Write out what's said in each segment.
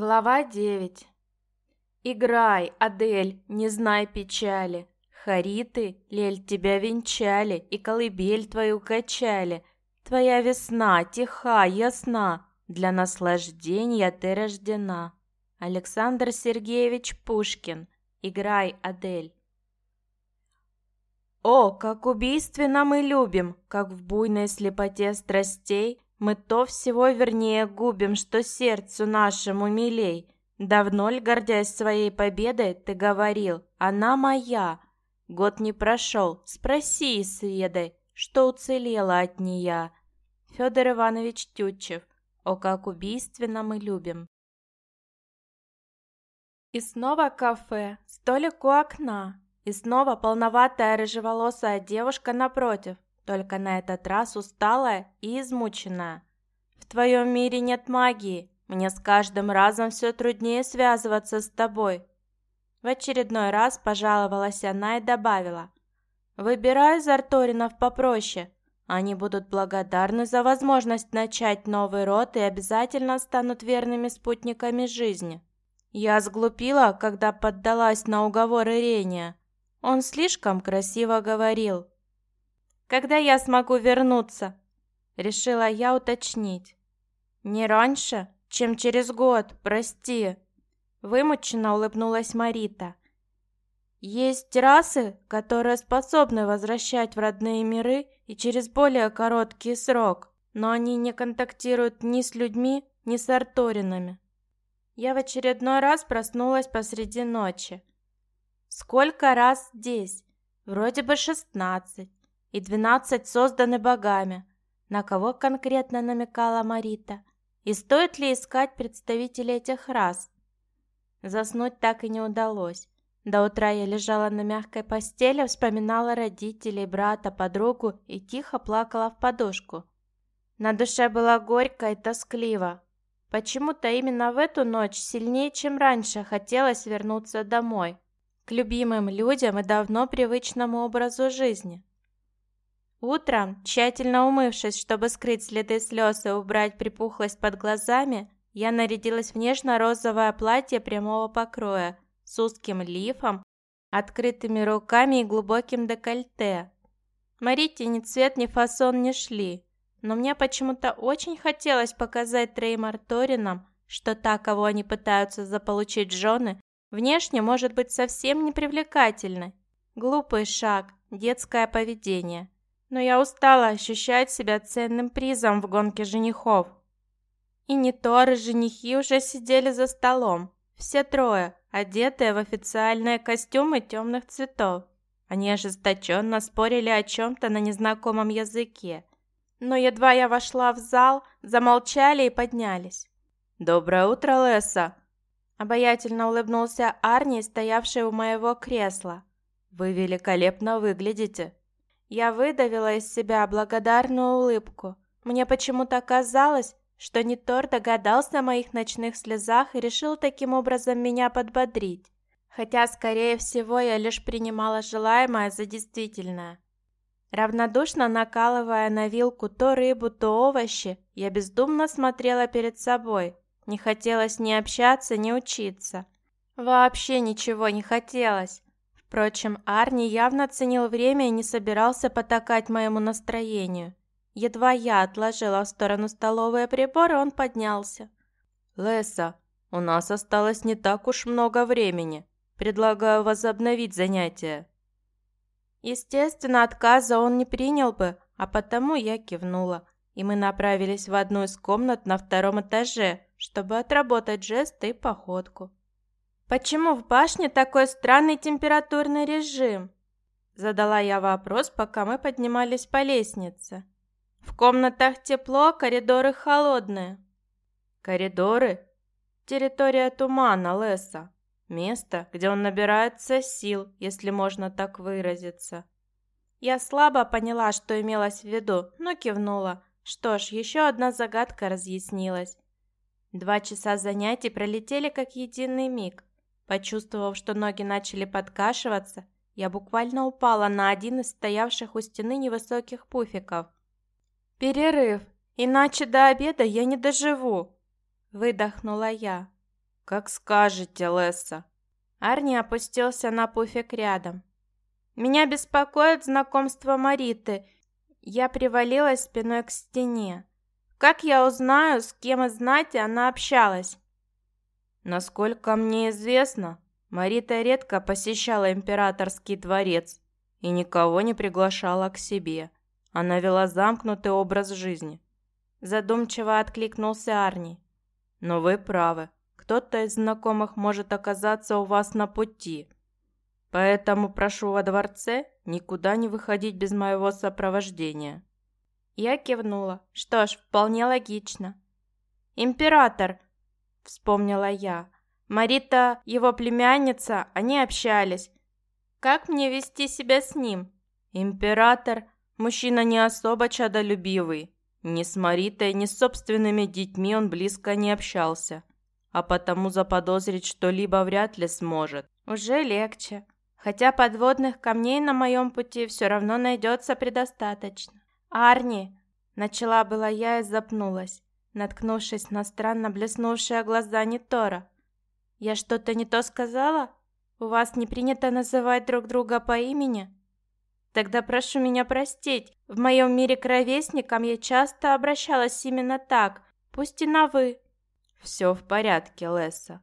Глава 9 Играй, Адель, не знай печали. Хариты, лель, тебя венчали, и колыбель твою качали. Твоя весна тиха, ясна, для наслаждения ты рождена. Александр Сергеевич Пушкин. Играй, Адель. О, как убийственно мы любим, как в буйной слепоте страстей мы то всего вернее губим, что сердцу нашему милей. Давно ли, гордясь своей победой, ты говорил, она моя? Год не прошел, спроси и сведай, что уцелело от нея. Федор Иванович Тютчев. О, как убийственно мы любим. И снова кафе, столик у окна, и снова полноватая рыжеволосая девушка напротив, только на этот раз усталая и измученная. В твоем мире нет магии, мне с каждым разом все труднее связываться с тобой. В очередной раз пожаловалась она и добавила. Выбираю из Арторинов попроще. Они будут благодарны за возможность начать новый род и обязательно станут верными спутниками жизни. Я сглупила, когда поддалась на уговоры Рения. Он слишком красиво говорил. «Когда я смогу вернуться?» Решила я уточнить. «Не раньше, чем через год, прости». Вымученно улыбнулась Марита. Есть расы, которые способны возвращать в родные миры и через более короткий срок, но они не контактируют ни с людьми, ни с арторинами. Я в очередной раз проснулась посреди ночи. Сколько раз здесь? Вроде бы шестнадцать. И двенадцать созданы богами. На кого конкретно намекала Марита? И стоит ли искать представителей этих рас? Заснуть так и не удалось. До утра я лежала на мягкой постели, вспоминала родителей, брата, подругу и тихо плакала в подушку. На душе было горько и тоскливо. Почему-то именно в эту ночь сильнее, чем раньше, хотелось вернуться домой, к любимым людям и давно привычному образу жизни. Утром, тщательно умывшись, чтобы скрыть следы слез и убрать припухлость под глазами, я нарядилась в нежно-розовое платье прямого покроя с узким лифом, открытыми руками и глубоким декольте. Марите ни цвет, ни фасон не шли, но мне почему-то очень хотелось показать Треймар Торинам, что та, кого они пытаются заполучить жены, внешне может быть совсем непривлекательной. Глупый шаг, детское поведение. Но я устала ощущать себя ценным призом в гонке женихов. И не Тор, и женихи уже сидели за столом. Все трое, одетые в официальные костюмы темных цветов. Они ожесточенно спорили о чем-то на незнакомом языке. Но едва я вошла в зал, замолчали и поднялись. «Доброе утро, Леса!» Обаятельно улыбнулся Арни, стоявший у моего кресла. «Вы великолепно выглядите!» Я выдавила из себя благодарную улыбку. Мне почему-то казалось, что Нитор догадался о моих ночных слезах и решил таким образом меня подбодрить. Хотя, скорее всего, я лишь принимала желаемое за действительное. Равнодушно накалывая на вилку то рыбу, то овощи, я бездумно смотрела перед собой. Не хотелось ни общаться, ни учиться. Вообще ничего не хотелось. Впрочем, Арни явно ценил время и не собирался потакать моему настроению. Едва я отложила в сторону столовые приборы, он поднялся. «Леса, у нас осталось не так уж много времени. Предлагаю возобновить занятия». Естественно, отказа он не принял бы, а потому я кивнула, и мы направились в одну из комнат на втором этаже, чтобы отработать жесты и походку. «Почему в башне такой странный температурный режим?» Задала я вопрос, пока мы поднимались по лестнице. «В комнатах тепло, коридоры холодные». «Коридоры?» «Территория тумана, Леса. Место, где он набирается сил, если можно так выразиться. Я слабо поняла, что имелось в виду, но кивнула. Что ж, еще одна загадка разъяснилась. Два часа занятий пролетели как единый миг. Почувствовав, что ноги начали подкашиваться, я буквально упала на один из стоявших у стены невысоких пуфиков. «Перерыв, иначе до обеда я не доживу!» Выдохнула я. «Как скажете, Лесса». Арни опустился на пуфик рядом. «Меня беспокоит знакомство Мариты. Я привалилась спиной к стене. Как я узнаю, с кем из знати она общалась?» Насколько мне известно, Марита редко посещала императорский дворец и никого не приглашала к себе. Она вела замкнутый образ жизни. Задумчиво откликнулся Арни. Но вы правы. Кто-то из знакомых может оказаться у вас на пути. Поэтому прошу во дворце никуда не выходить без моего сопровождения. Я кивнула. Что ж, вполне логично. Император, вспомнила я. Марита, его племянница, они общались. Как мне вести себя с ним? Император – мужчина не особо чадолюбивый. Ни с Маритой, ни с собственными детьми он близко не общался. А потому заподозрить что-либо вряд ли сможет. Уже легче. Хотя подводных камней на моем пути все равно найдется предостаточно. «Арни!» – начала была я и запнулась наткнувшись на странно блеснувшие глаза Нитора. «Я что-то не то сказала? У вас не принято называть друг друга по имени?» «Тогда прошу меня простить. В моем мире к ровесникам я часто обращалась именно так, пусть и на «вы». «Все в порядке, Лесса».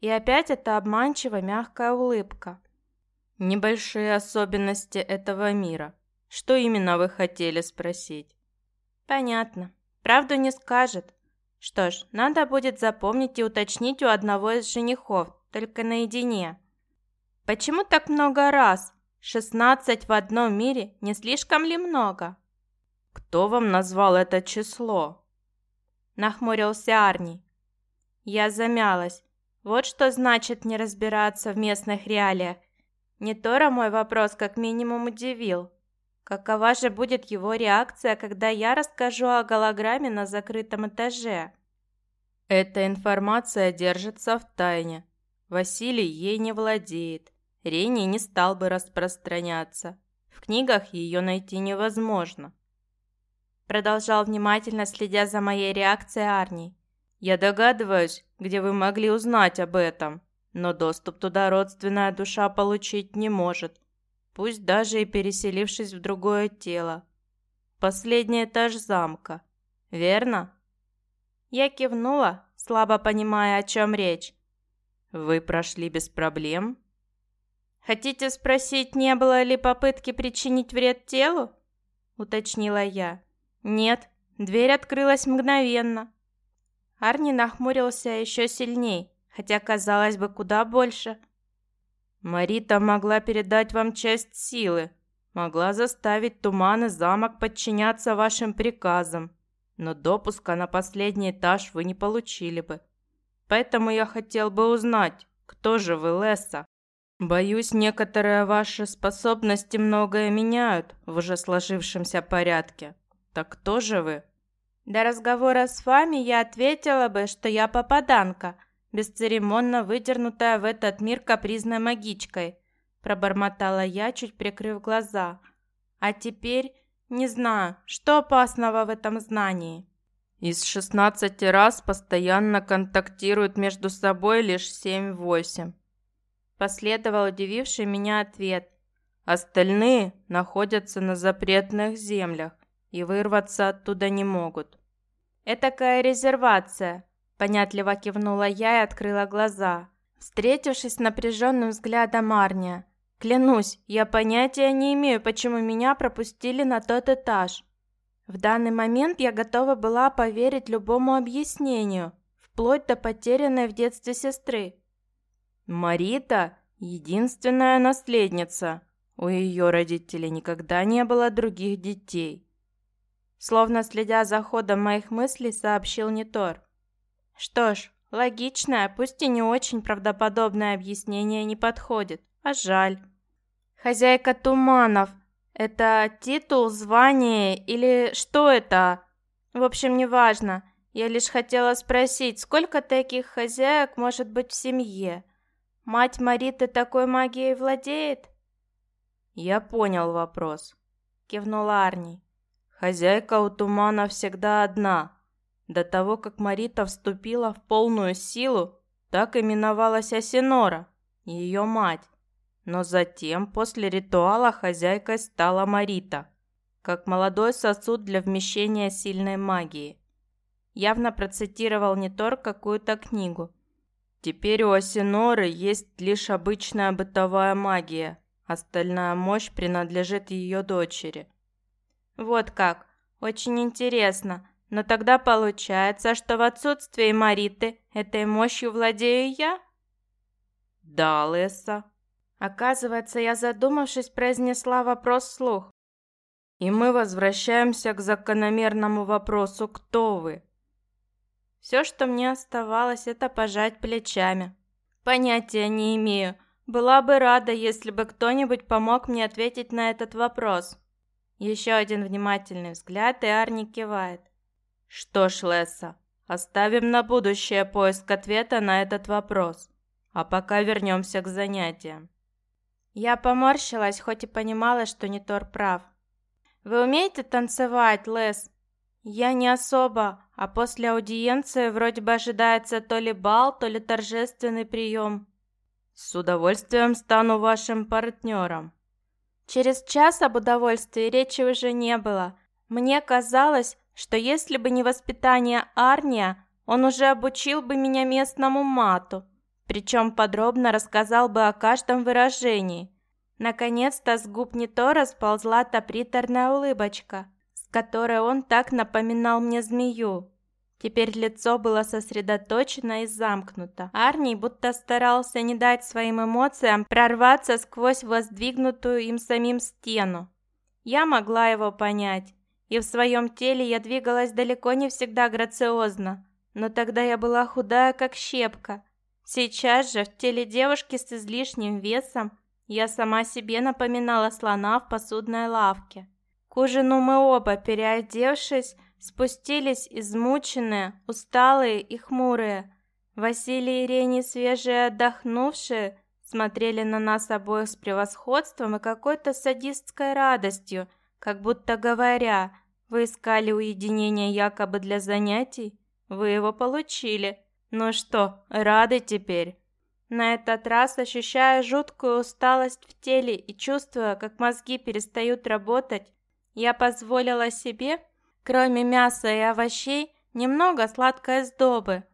И опять эта обманчиво мягкая улыбка. «Небольшие особенности этого мира. Что именно вы хотели спросить?» «Понятно. Правду не скажет. Что ж, надо будет запомнить и уточнить у одного из женихов, только наедине. Почему так много раз? Шестнадцать в одном мире не слишком ли много? Кто вам назвал это число? Нахмурился Арни. Я замялась. Вот что значит не разбираться в местных реалиях. Не Тора мой вопрос как минимум удивил. Какова же будет его реакция, когда я расскажу о голограмме на закрытом этаже? Эта информация держится в тайне. Василий ей не владеет. Рени не стал бы распространяться. В книгах ее найти невозможно. Продолжал внимательно следя за моей реакцией Арни. Я догадываюсь, где вы могли узнать об этом, но доступ туда родственная душа получить не может пусть даже и переселившись в другое тело. Последний этаж замка, верно? Я кивнула, слабо понимая, о чем речь. Вы прошли без проблем? Хотите спросить, не было ли попытки причинить вред телу? Уточнила я. Нет, дверь открылась мгновенно. Арни нахмурился еще сильней, хотя, казалось бы, куда больше – Марита могла передать вам часть силы, могла заставить туман и замок подчиняться вашим приказам, но допуска на последний этаж вы не получили бы. Поэтому я хотел бы узнать, кто же вы, Лесса? Боюсь, некоторые ваши способности многое меняют в уже сложившемся порядке. Так кто же вы? До разговора с вами я ответила бы, что я попаданка – бесцеремонно выдернутая в этот мир капризной магичкой», пробормотала я, чуть прикрыв глаза. «А теперь не знаю, что опасного в этом знании». Из шестнадцати раз постоянно контактируют между собой лишь семь-восемь. Последовал удививший меня ответ. Остальные находятся на запретных землях и вырваться оттуда не могут. Этакая резервация, Понятливо кивнула я и открыла глаза, встретившись с напряженным взглядом Арния. Клянусь, я понятия не имею, почему меня пропустили на тот этаж. В данный момент я готова была поверить любому объяснению, вплоть до потерянной в детстве сестры. Марита – единственная наследница. У ее родителей никогда не было других детей. Словно следя за ходом моих мыслей, сообщил Нитор. Что ж, логичное, пусть и не очень правдоподобное объяснение не подходит, а жаль. Хозяйка туманов – это титул, звание или что это? В общем, неважно. Я лишь хотела спросить, сколько таких хозяек может быть в семье? Мать Мариты такой магией владеет? Я понял вопрос. Кивнула Арни. Хозяйка у тумана всегда одна – до того, как Марита вступила в полную силу, так именовалась Асинора, ее мать. Но затем, после ритуала, хозяйкой стала Марита, как молодой сосуд для вмещения сильной магии. Явно процитировал не Тор какую-то книгу. Теперь у Асиноры есть лишь обычная бытовая магия. Остальная мощь принадлежит ее дочери. Вот как. Очень интересно. Но тогда получается, что в отсутствие Мариты этой мощью владею я? Да, Лесса. Оказывается, я, задумавшись, произнесла вопрос вслух. И мы возвращаемся к закономерному вопросу «Кто вы?». Все, что мне оставалось, это пожать плечами. Понятия не имею. Была бы рада, если бы кто-нибудь помог мне ответить на этот вопрос. Еще один внимательный взгляд, и Арни кивает. Что ж, Лесса, оставим на будущее поиск ответа на этот вопрос. А пока вернемся к занятиям. Я поморщилась, хоть и понимала, что не Тор прав. «Вы умеете танцевать, Лес?» «Я не особо, а после аудиенции вроде бы ожидается то ли бал, то ли торжественный прием». «С удовольствием стану вашим партнером». Через час об удовольствии речи уже не было. Мне казалось, что если бы не воспитание Арния, он уже обучил бы меня местному мату, причем подробно рассказал бы о каждом выражении. Наконец-то с губ не то расползла та приторная улыбочка, с которой он так напоминал мне змею. Теперь лицо было сосредоточено и замкнуто. Арний будто старался не дать своим эмоциям прорваться сквозь воздвигнутую им самим стену. Я могла его понять и в своем теле я двигалась далеко не всегда грациозно, но тогда я была худая, как щепка. Сейчас же в теле девушки с излишним весом я сама себе напоминала слона в посудной лавке. К ужину мы оба, переодевшись, спустились измученные, усталые и хмурые. Василий и Рени, свежие отдохнувшие, смотрели на нас обоих с превосходством и какой-то садистской радостью, как будто говоря, вы искали уединение якобы для занятий? Вы его получили. Ну что, рады теперь? На этот раз, ощущая жуткую усталость в теле и чувствуя, как мозги перестают работать, я позволила себе, кроме мяса и овощей, немного сладкой сдобы.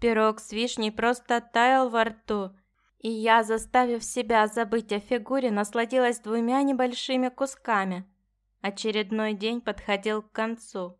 Пирог с вишней просто таял во рту, и я, заставив себя забыть о фигуре, насладилась двумя небольшими кусками – Очередной день подходил к концу.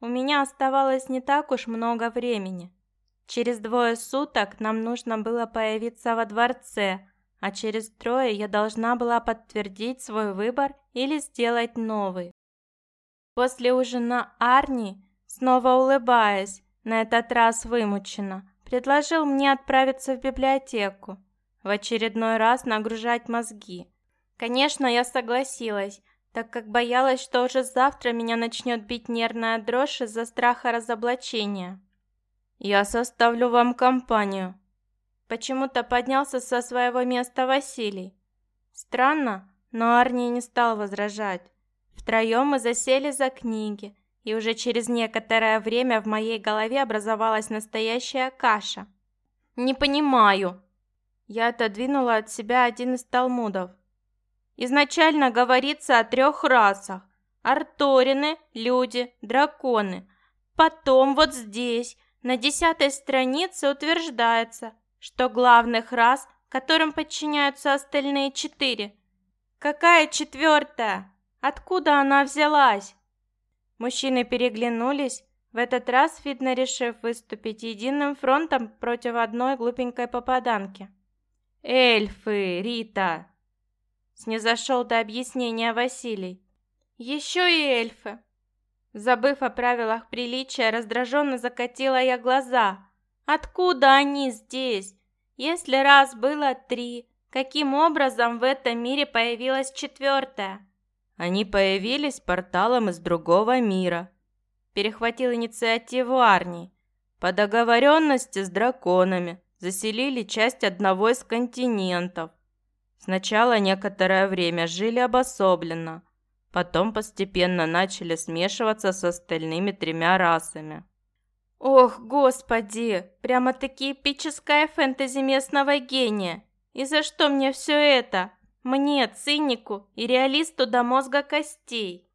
У меня оставалось не так уж много времени. Через двое суток нам нужно было появиться во дворце, а через трое я должна была подтвердить свой выбор или сделать новый. После ужина Арни, снова улыбаясь, на этот раз вымученно, предложил мне отправиться в библиотеку, в очередной раз нагружать мозги. Конечно, я согласилась, так как боялась, что уже завтра меня начнет бить нервная дрожь из-за страха разоблачения. «Я составлю вам компанию». Почему-то поднялся со своего места Василий. Странно, но Арни не стал возражать. Втроем мы засели за книги, и уже через некоторое время в моей голове образовалась настоящая каша. «Не понимаю». Я отодвинула от себя один из талмудов. Изначально говорится о трех расах. Арторины, люди, драконы. Потом вот здесь, на десятой странице утверждается, что главных рас, которым подчиняются остальные четыре. Какая четвертая? Откуда она взялась? Мужчины переглянулись, в этот раз, видно, решив выступить единым фронтом против одной глупенькой попаданки. «Эльфы, Рита!» Снизошел до объяснения Василий. «Еще и эльфы!» Забыв о правилах приличия, раздраженно закатила я глаза. «Откуда они здесь? Если раз было три, каким образом в этом мире появилась четвертая?» «Они появились порталом из другого мира», – перехватил инициативу Арни. «По договоренности с драконами заселили часть одного из континентов. Сначала некоторое время жили обособленно, потом постепенно начали смешиваться с остальными тремя расами. Ох, господи, прямо-таки эпическая фэнтези местного гения. И за что мне все это? Мне, цинику и реалисту до мозга костей.